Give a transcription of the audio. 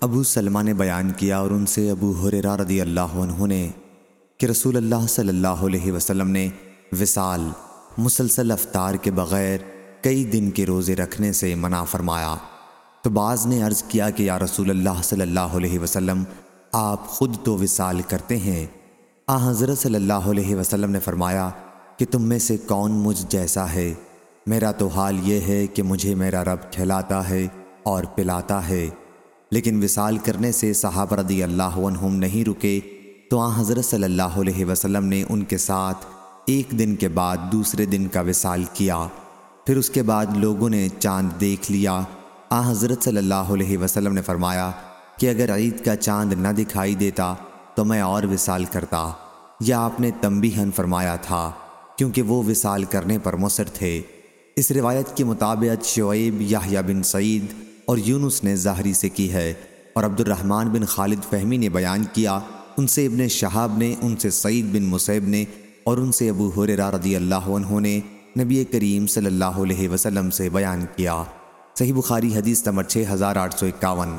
ابو سلمہ نے بیان کیا اور ان سے ابو حریرہ رضی اللہ عنہ نے کہ رسول اللہ صلی اللہ علیہ وسلم نے وصال، مسلسل افطار کے بغیر کئی دن کے روزے رکھنے سے منع فرمایا۔ تو بعض نے عرض کیا کہ یا رسول اللہ صلی اللہ علیہ وسلم، آپ خود تو وصال کرتے ہیں۔ آ، حضرت صلی اللہ علیہ وسلم نے فرمایا کہ تم میں سے کون مجھ جیسا ہے؟ میرا تو حال یہ ہے کہ مجھے میرا رب کھلاتا ہے اور پلاتا ہے۔ لیکن وصال کرنے سے صحابہ رضی اللہ عنہم نہیں رکے، تو آن حضرت صلی اللہ علیہ وسلم نے ان کے ساتھ ایک دن کے بعد دوسرے دن کا وصال کیا۔ پھر اس کے بعد لوگوں نے چاند دیکھ لیا۔ آ حضرت صلی اللہ علیہ وسلم نے فرمایا کہ اگر عید کا چاند نہ دکھائی دیتا تو میں اور وصال کرتا۔ یا آپ نے تنبیہن فرمایا تھا، کیونکہ وہ وصال کرنے پر مصر تھے۔ اس روایت کے مطابق شعیب یحییٰ بن سعید اور یونس نے ظاہری سے کی ہے اور عبد الرحمن بن خالد فہمی نے بیان کیا، ان سے ابن شہاب نے، ان سے سعید بن مصیب نے اور ان سے ابو حریرہ رضی اللہ عنہ نے نبی کریم صلی اللہ علیہ وسلم سے بیان کیا۔ صحیح بخاری حدیث نمبر 6851